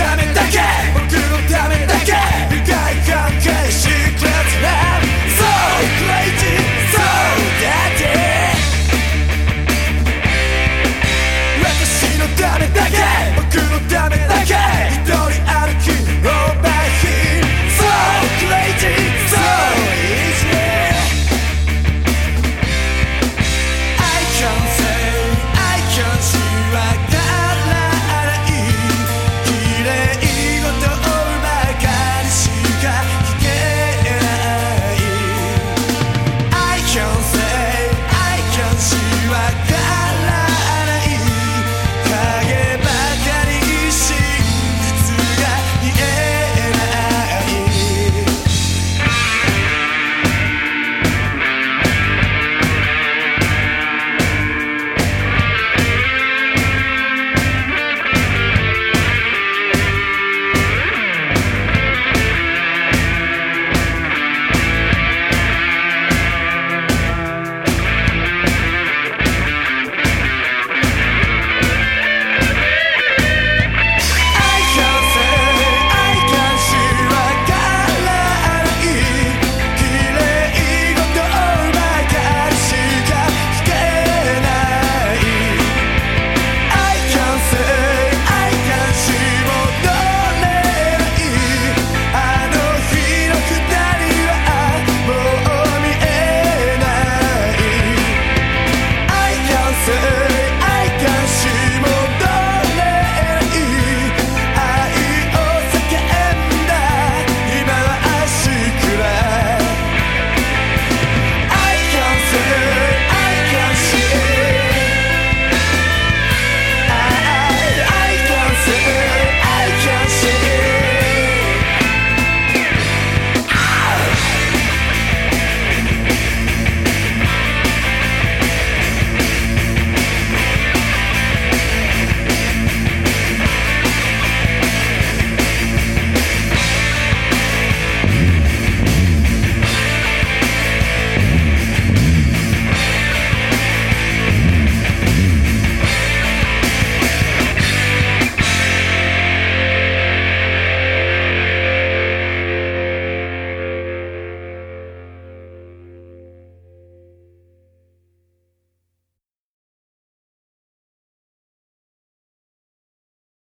私のためだけ僕のためだけ